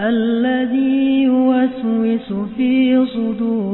الذي يوسوس في صدور